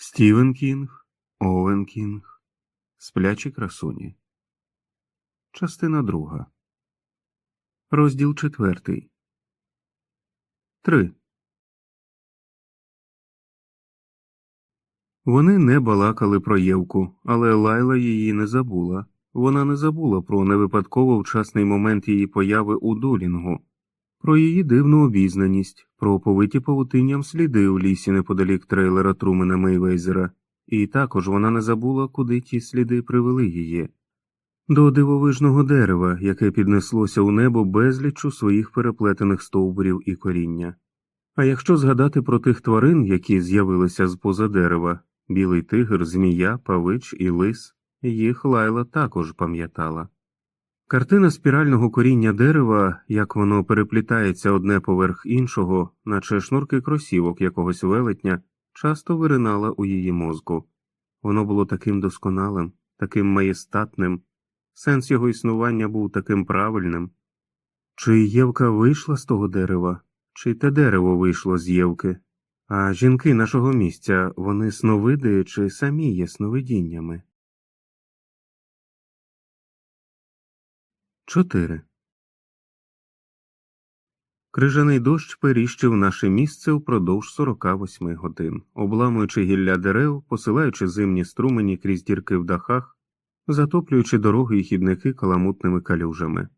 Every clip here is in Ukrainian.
Стівен Кінг, Овен Кінг, Сплячі красуні. Частина друга. Розділ четвертий. Три. Вони не балакали про Євку, але Лайла її не забула. Вона не забула про невипадково вчасний момент її появи у Дулінгу, про її дивну обізнаність, про повиті павутинням сліди у лісі неподалік трейлера Трумена Мейвейзера, і також вона не забула, куди ті сліди привели її. До дивовижного дерева, яке піднеслося у небо безлічу своїх переплетених стовбурів і коріння. А якщо згадати про тих тварин, які з'явилися з поза дерева білий тигр, змія, павич і лис, їх лайла також пам'ятала. Картина спірального коріння дерева, як воно переплітається одне поверх іншого, наче шнурки кросівок якогось велетня, часто виринала у її мозку. Воно було таким досконалим, таким маєстатним, сенс його існування був таким правильним. Чи Євка вийшла з того дерева, чи те дерево вийшло з Євки? А жінки нашого місця вони сновиди чи самі є сновидіннями? 4. Крижаний дощ періщив наше місце впродовж 48 годин, обламуючи гілля дерев, посилаючи зимні струмені крізь дірки в дахах, затоплюючи дороги і хідники каламутними калюжами.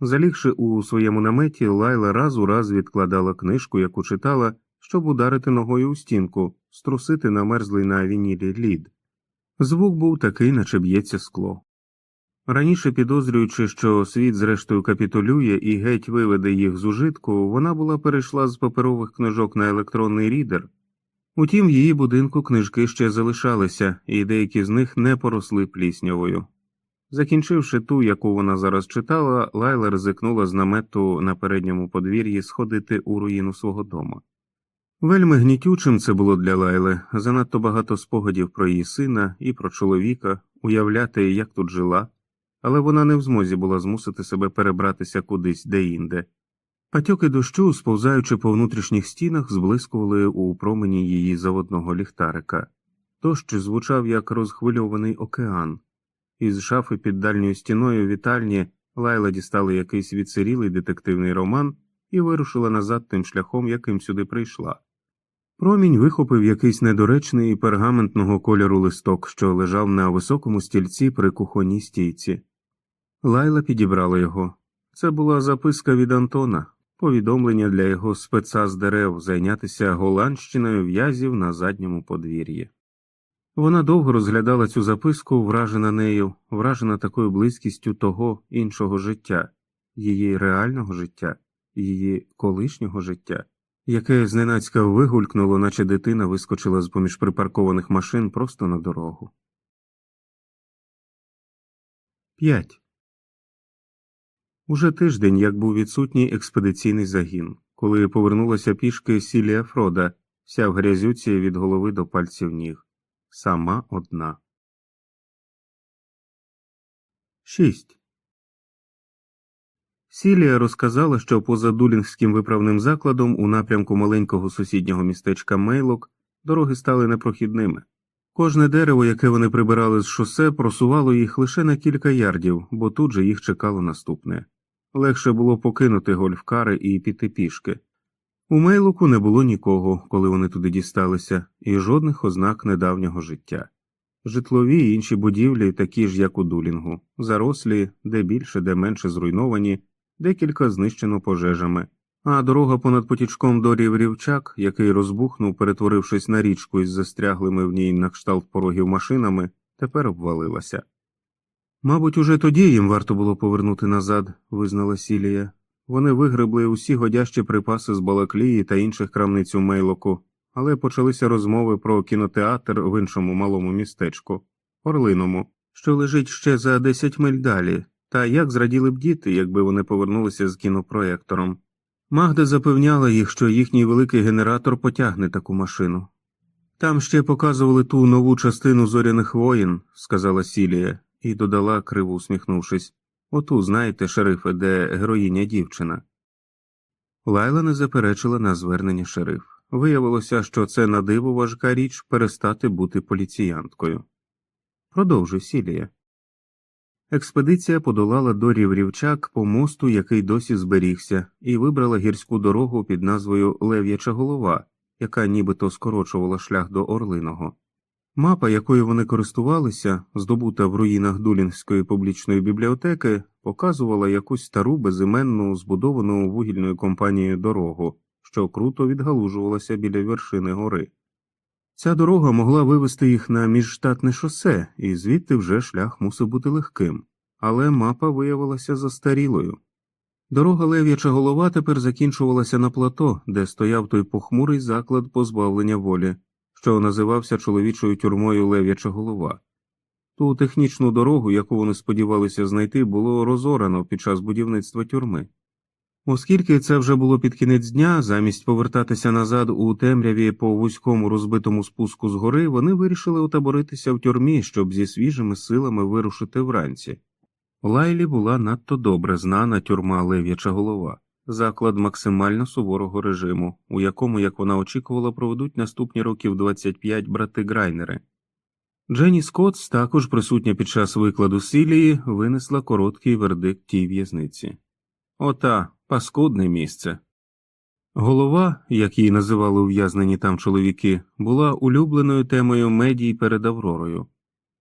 Залігши у своєму наметі, Лайла раз у раз відкладала книжку, яку читала, щоб ударити ногою у стінку, струсити намерзлий на вінілі лід. Звук був такий, наче б'ється скло. Раніше підозрюючи, що світ зрештою капітулює і геть виведе їх з ужитку, вона була перейшла з паперових книжок на електронний рідер. Утім, в її будинку книжки ще залишалися, і деякі з них не поросли пліснявою. Закінчивши ту, яку вона зараз читала, Лайла ризикнула з намету на передньому подвір'ї сходити у руїну свого дома. Вельми гнітючим це було для Лайли занадто багато спогадів про її сина і про чоловіка, уявляти, як тут жила але вона не в змозі була змусити себе перебратися кудись деінде. Патьоки дощу, сповзаючи по внутрішніх стінах, зблискували у промені її заводного ліхтарика. Дощ звучав як розхвильований океан. Із шафи під дальньою стіною вітальні Лайла дістала якийсь відсирілий детективний роман і вирушила назад тим шляхом, яким сюди прийшла. Промінь вихопив якийсь недоречний пергаментного кольору листок, що лежав на високому стільці при кухонній стійці. Лайла підібрала його. Це була записка від Антона, повідомлення для його спеца з дерев зайнятися голландщиною в'язів на задньому подвір'ї. Вона довго розглядала цю записку, вражена нею, вражена такою близькістю того іншого життя, її реального життя, її колишнього життя, яке зненацька вигулькнуло, наче дитина вискочила з поміж припаркованих машин просто на дорогу. 5. Уже тиждень, як був відсутній експедиційний загін, коли повернулася пішки Сілія Фрода, вся в грязюці від голови до пальців ніг. Сама одна. 6. Сілія розказала, що поза Дулінгським виправним закладом у напрямку маленького сусіднього містечка Мейлок дороги стали непрохідними. Кожне дерево, яке вони прибирали з шосе, просувало їх лише на кілька ярдів, бо тут же їх чекало наступне. Легше було покинути гольфкари і піти пішки. У Мейлуку не було нікого, коли вони туди дісталися, і жодних ознак недавнього життя. Житлові й інші будівлі, такі ж, як у Дулінгу, зарослі, де більше, де менше зруйновані, декілька знищено пожежами, а дорога понад потічком до ріврівчак, який розбухнув, перетворившись на річку із застряглими в ній на кшталт порогів машинами, тепер обвалилася. Мабуть, уже тоді їм варто було повернути назад, визнала Сілія. Вони вигребли усі годящі припаси з Балаклії та інших крамниць у Мейлоку, але почалися розмови про кінотеатр в іншому малому містечку, Орлиному, що лежить ще за десять миль далі, та як зраділи б діти, якби вони повернулися з кінопроектором. Магда запевняла їх, що їхній великий генератор потягне таку машину. Там ще показували ту нову частину зоряних воїн, сказала Сілія і додала, криво усміхнувшись оту, знаєте, шерифе, де героїня дівчина. Лайла не заперечила на звернення шериф. Виявилося, що це на диво важка річ перестати бути поліціянткою. Продовжуй Сілія. Експедиція подолала до ріврівчак по мосту, який досі зберігся, і вибрала гірську дорогу під назвою Лев'яча голова, яка нібито скорочувала шлях до Орлиного. Мапа, якою вони користувалися, здобута в руїнах Дулінської публічної бібліотеки, показувала якусь стару безіменну, збудовану вугільною компанією дорогу, що круто відгалужувалася біля вершини гори. Ця дорога могла вивести їх на міжштатне шосе, і звідти вже шлях мусив бути легким, але мапа виявилася застарілою. Дорога Лев'яча голова тепер закінчувалася на плато, де стояв той похмурий заклад позбавлення волі, що називався чоловічою тюрмою Лев'яча голова. Ту технічну дорогу, яку вони сподівалися знайти, було розорано під час будівництва тюрми. Оскільки це вже було під кінець дня, замість повертатися назад у темряві по вузькому розбитому спуску з гори, вони вирішили утаборитися в тюрмі, щоб зі свіжими силами вирушити вранці. Лайлі була надто добре знана тюрма Лев'яча голова, заклад максимально суворого режиму, у якому, як вона очікувала, проведуть наступні років 25 брати Грайнери. Дженні Скотс, також присутня під час викладу Сілії, винесла короткий вердикт тій в'язниці. Ота паскудне місце. Голова, як її називали ув'язнені там чоловіки, була улюбленою темою медій перед Авророю,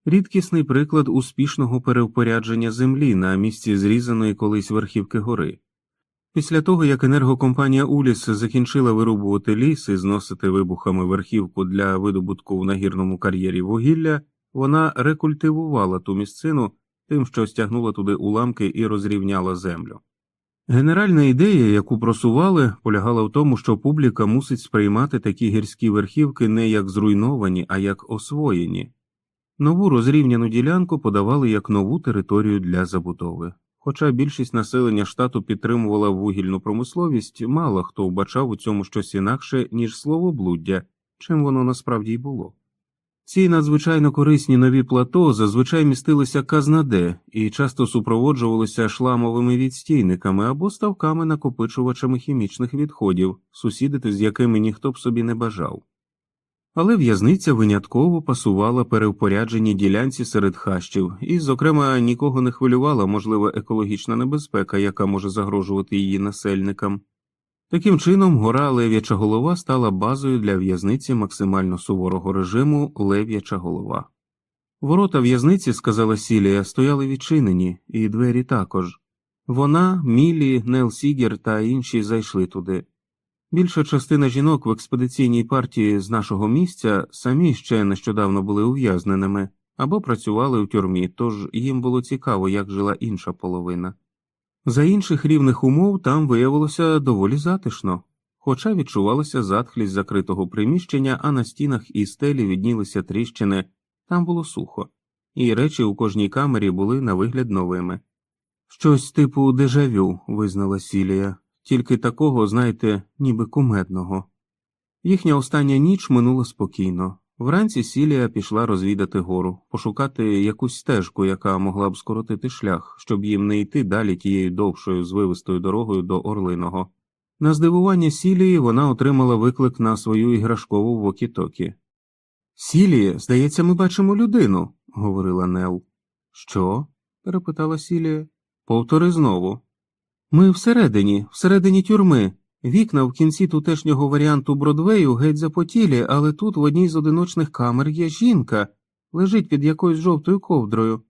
рідкісний приклад успішного перевпорядження землі на місці зрізаної колись верхівки гори. Після того, як енергокомпанія Уліс закінчила вирубувати ліс і зносити вибухами верхівку для видобутку в нагірному кар'єрі вугілля, вона рекультивувала ту місцину тим, що стягнула туди уламки і розрівняла землю. Генеральна ідея, яку просували, полягала в тому, що публіка мусить сприймати такі гірські верхівки не як зруйновані, а як освоєні. Нову розрівняну ділянку подавали як нову територію для забудови. Хоча більшість населення штату підтримувала вугільну промисловість, мало хто вбачав у цьому щось інакше, ніж словоблуддя, чим воно насправді й було. Ці надзвичайно корисні нові плато зазвичай містилися казнаде і часто супроводжувалися шламовими відстійниками або ставками накопичувачами хімічних відходів, сусідити з якими ніхто б собі не бажав. Але в'язниця винятково пасувала перевпорядженій ділянці серед хащів, і, зокрема, нікого не хвилювала можлива екологічна небезпека, яка може загрожувати її насельникам. Таким чином, гора Лев'яча голова стала базою для в'язниці максимально суворого режиму Лев'яча голова. Ворота в'язниці, сказала Сілія, стояли відчинені, і двері також. Вона, Мілі, Нел Сігер та інші зайшли туди. Більша частина жінок в експедиційній партії з нашого місця самі ще нещодавно були ув'язненими або працювали у тюрмі, тож їм було цікаво, як жила інша половина. За інших рівних умов там виявилося доволі затишно, хоча відчувалася затхлість закритого приміщення, а на стінах і стелі віднілися тріщини, там було сухо, і речі у кожній камері були на вигляд новими. Щось типу дежавю, визнала Сілія, тільки такого, знаєте, ніби кумедного. Їхня остання ніч минула спокійно. Вранці Сілія пішла розвідати гору, пошукати якусь стежку, яка могла б скоротити шлях, щоб їм не йти далі тією довшою звивистою дорогою до Орлиного. На здивування Сілії вона отримала виклик на свою іграшкову вокі-токі. Сіліє, здається, ми бачимо людину, говорила Нел. Що? перепитала Сілія. Повтори знову. Ми всередині, всередині тюрми. Вікна в кінці тутешнього варіанту Бродвею геть запотілі, але тут в одній з одиночних камер є жінка, лежить під якоюсь жовтою ковдрою.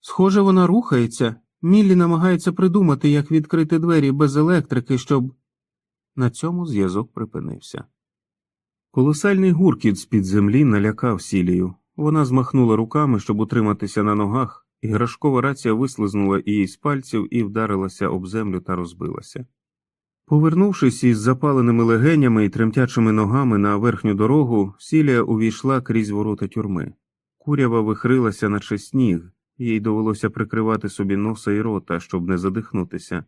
Схоже, вона рухається. Міллі намагається придумати, як відкрити двері без електрики, щоб. На цьому зв'язок припинився. Колосальний гуркіт з під землі налякав сілію. Вона змахнула руками, щоб утриматися на ногах, іграшкова рація вислизнула її з пальців і вдарилася об землю та розбилася. Повернувшись із запаленими легенями і тремтячими ногами на верхню дорогу, Сілія увійшла крізь ворота тюрми. Курява вихрилася, наче сніг, їй довелося прикривати собі носа і рота, щоб не задихнутися.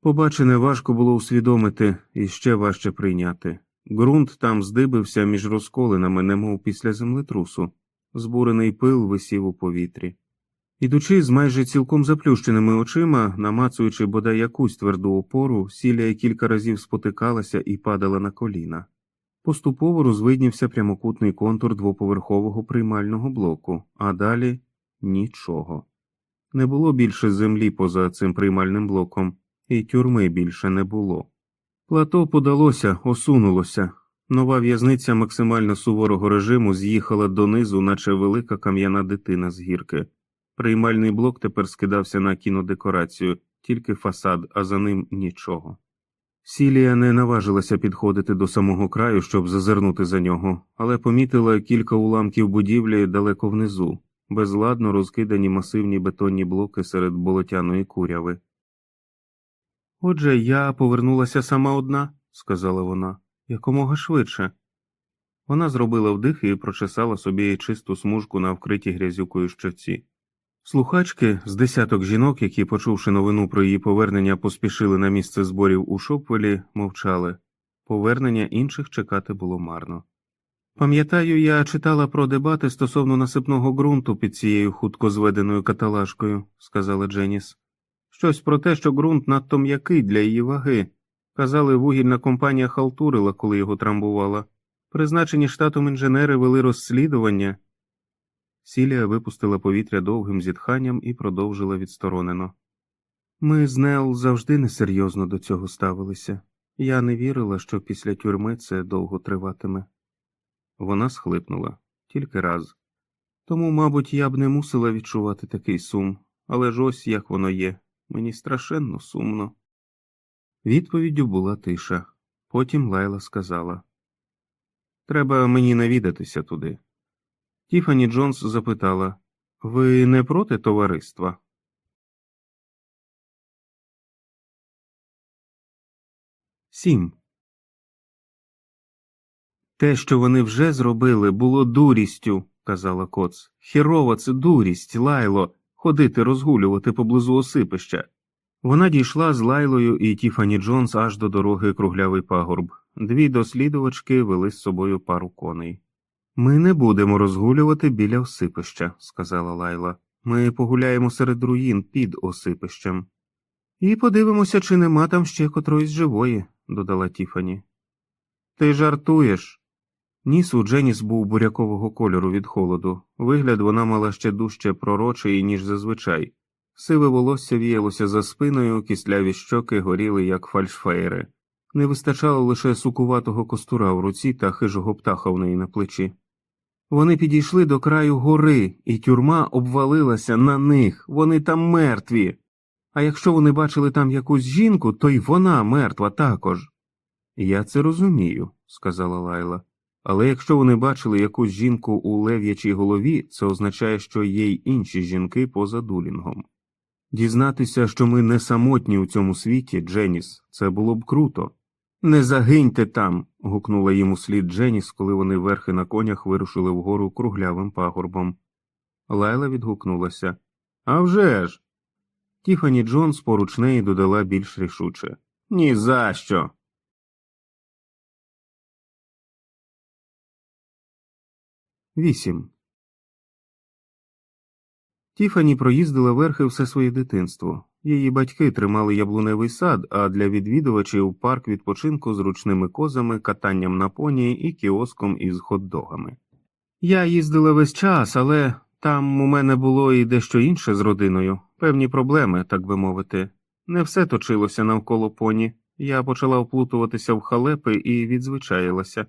Побачене важко було усвідомити і ще важче прийняти. Ґрунт там здибився між розколинами, немов після землетрусу, збурений пил висів у повітрі. Ідучи з майже цілком заплющеними очима, намацуючи бодай якусь тверду опору, сілія кілька разів спотикалася і падала на коліна. Поступово розвиднівся прямокутний контур двоповерхового приймального блоку, а далі нічого. Не було більше землі поза цим приймальним блоком, і тюрми більше не було. Плато подалося, осунулося. Нова в'язниця максимально суворого режиму з'їхала донизу, наче велика кам'яна дитина з гірки. Приймальний блок тепер скидався на кінодекорацію, тільки фасад, а за ним нічого. Сілія не наважилася підходити до самого краю, щоб зазирнути за нього, але помітила кілька уламків будівлі далеко внизу, безладно розкидані масивні бетонні блоки серед болотяної куряви. Отже, я повернулася сама одна, сказала вона, якомога швидше. Вона зробила вдих і прочесала собі чисту смужку на вкритій грязюкою щоці. Слухачки з десяток жінок, які, почувши новину про її повернення, поспішили на місце зборів у Шопвелі, мовчали. Повернення інших чекати було марно. Пам'ятаю, я читала про дебати стосовно насипного ґрунту під цією хутко зведеною каталажкою, сказала Дженіс. Щось про те, що ґрунт надто м'який для її ваги. Казали, вугільна компанія халтурила, коли його трамбувала. Призначені штатом інженери вели розслідування. Сілія випустила повітря довгим зітханням і продовжила відсторонено. Ми з Нел завжди несерйозно до цього ставилися. Я не вірила, що після тюрми це довго триватиме. Вона схлипнула тільки раз. Тому, мабуть, я б не мусила відчувати такий сум, але ж ось як воно є. Мені страшенно сумно. Відповіддю була тиша. Потім Лайла сказала Треба мені навідатися туди. Тіфані Джонс запитала Ви не проти товариства? Сім. Те, що вони вже зробили, було дурістю, казала Коц. Хірова це дурість, лайло, ходити розгулювати поблизу осипища. Вона дійшла з Лайлою і Тіфані Джонс аж до дороги круглявий пагорб. Дві дослідувачки вели з собою пару коней. Ми не будемо розгулювати біля осипища, сказала Лайла. Ми погуляємо серед руїн під осипищем. І подивимося, чи нема там ще котроїсь живої, додала Тіфані. Ти жартуєш. Ніс у Дженіс був бурякового кольору від холоду. Вигляд вона мала ще дужче пророчий, ніж зазвичай. Сиве волосся віялося за спиною, кисляві щоки горіли, як фальшфейри. Не вистачало лише сукуватого костура в руці та хижого птаха в неї на плечі. Вони підійшли до краю гори, і тюрма обвалилася на них, вони там мертві. А якщо вони бачили там якусь жінку, то й вона мертва також. Я це розумію, сказала Лайла. Але якщо вони бачили якусь жінку у лев'ячій голові, це означає, що є й інші жінки поза дулінгом. Дізнатися, що ми не самотні у цьому світі, Дженіс, це було б круто. Не загиньте там. гукнула йому слід Дженіс, коли вони верхи на конях вирушили вгору круглявим пагорбом. Лайла відгукнулася. «А вже ж!» Тіфані Джонс поруч неї додала більш рішуче. «Ні за що!» Вісім. Тіфані проїздила верхи все своє дитинство. Її батьки тримали яблуневий сад, а для відвідувачів парк відпочинку з ручними козами, катанням на поні і кіоском із хот-догами. Я їздила весь час, але там у мене було і дещо інше з родиною, певні проблеми, так би мовити. Не все точилося навколо поні. Я почала вплутуватися в халепи і відзвичаїлася.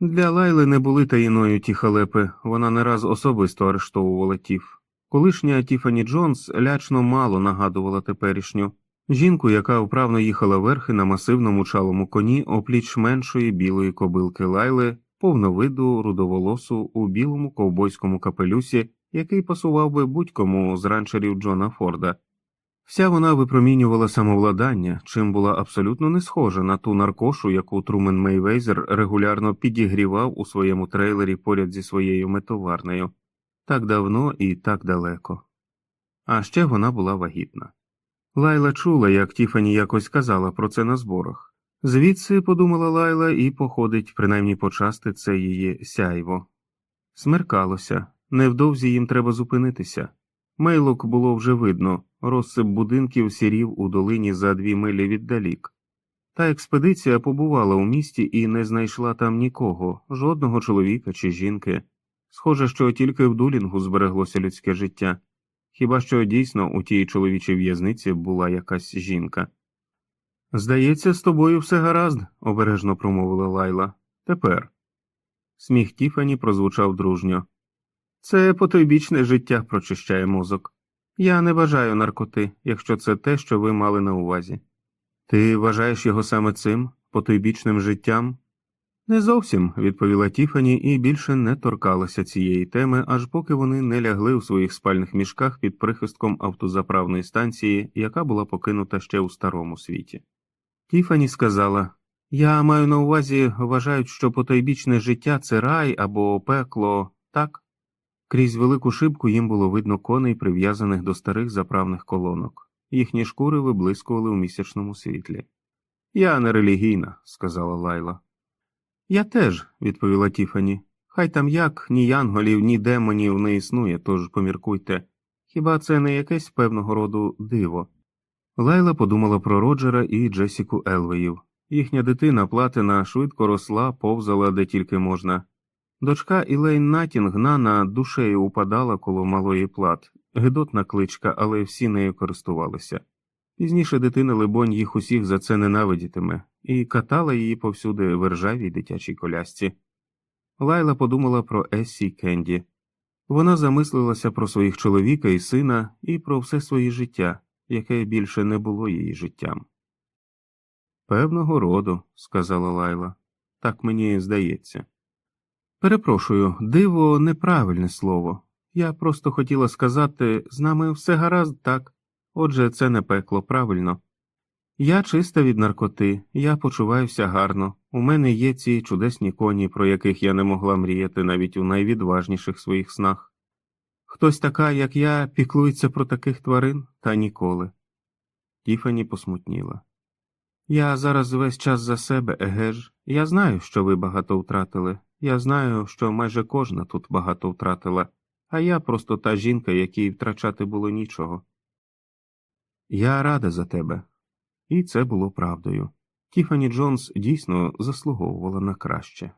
Для Лайли не були таїною ті халепи, вона не раз особисто арештовувала тіф. Колишня Тіфані Джонс лячно мало нагадувала теперішню жінку, яка вправно їхала верхи на масивному чалому коні опліч меншої білої кобилки Лайли, повновиду рудоволосу у білому ковбойському капелюсі, який пасував би будь-кому з ранчерів Джона Форда. Вся вона випромінювала самовладання, чим була абсолютно не схожа на ту наркошу, яку Трумен Мейвейзер регулярно підігрівав у своєму трейлері поряд зі своєю метоварнею так давно і так далеко. А ще вона була вагітна. Лайла чула, як Тіфані якось казала про це на зборах. Звідси, подумала Лайла, і походить, принаймні почасти це її сяйво. Смеркалося, невдовзі їм треба зупинитися. Мейлок було вже видно, розсип будинків сірів у долині за дві милі віддалік. Та експедиція побувала у місті і не знайшла там нікого, жодного чоловіка чи жінки. Схоже, що тільки в дулінгу збереглося людське життя. Хіба що дійсно у тій чоловічій в'язниці була якась жінка. Здається, з тобою все гаразд, обережно промовила Лайла. Тепер. Сміх Тіфані прозвучав дружньо. Це потойбічне життя прочищає мозок. Я не бажаю наркоти, якщо це те, що ви мали на увазі. Ти вважаєш його саме цим, потойбічним життям? Не зовсім, відповіла Тіфані і більше не торкалася цієї теми, аж поки вони не лягли у своїх спальних мішках під прихистком автозаправної станції, яка була покинута ще у старому світі. Тіфані сказала Я маю на увазі, вважають, що потойбічне життя це рай або пекло, так? Крізь велику шибку їм було видно коней, прив'язаних до старих заправних колонок. Їхні шкури виблискували у місячному світлі. Я не релігійна, сказала Лайла. Я теж, відповіла Тіфані. Хай там як ні янголів, ні демонів не існує, тож поміркуйте. Хіба це не якесь певного роду диво? Лайла подумала про Роджера і Джесіку Елвеїв. Їхня дитина платина швидко росла, повзала де тільки можна. Дочка Ілейн Натінг Нана душею упадала коло малої плат, гидотна кличка, але всі нею користувалися. Пізніше дитина, либонь, їх усіх за це ненавидітиме, і катала її повсюди в ржавій дитячій колясці. Лайла подумала про Ессі Кенді. Вона замислилася про своїх чоловіка і сина і про все своє життя, яке більше не було її життям. Певного роду, сказала Лайла, так мені здається. Перепрошую, диво неправильне слово. Я просто хотіла сказати з нами все гаразд так. Отже, це не пекло, правильно. Я чиста від наркоти, я почуваюся гарно. У мене є ці чудесні коні, про яких я не могла мріяти навіть у найвідважніших своїх снах. Хтось така, як я, піклується про таких тварин, та ніколи. Тіфані посмутніла. Я зараз весь час за себе, еге ж. Я знаю, що ви багато втратили. Я знаю, що майже кожна тут багато втратила, а я просто та жінка, якій втрачати було нічого. Я рада за тебе. І це було правдою. Тіфані Джонс дійсно заслуговувала на краще.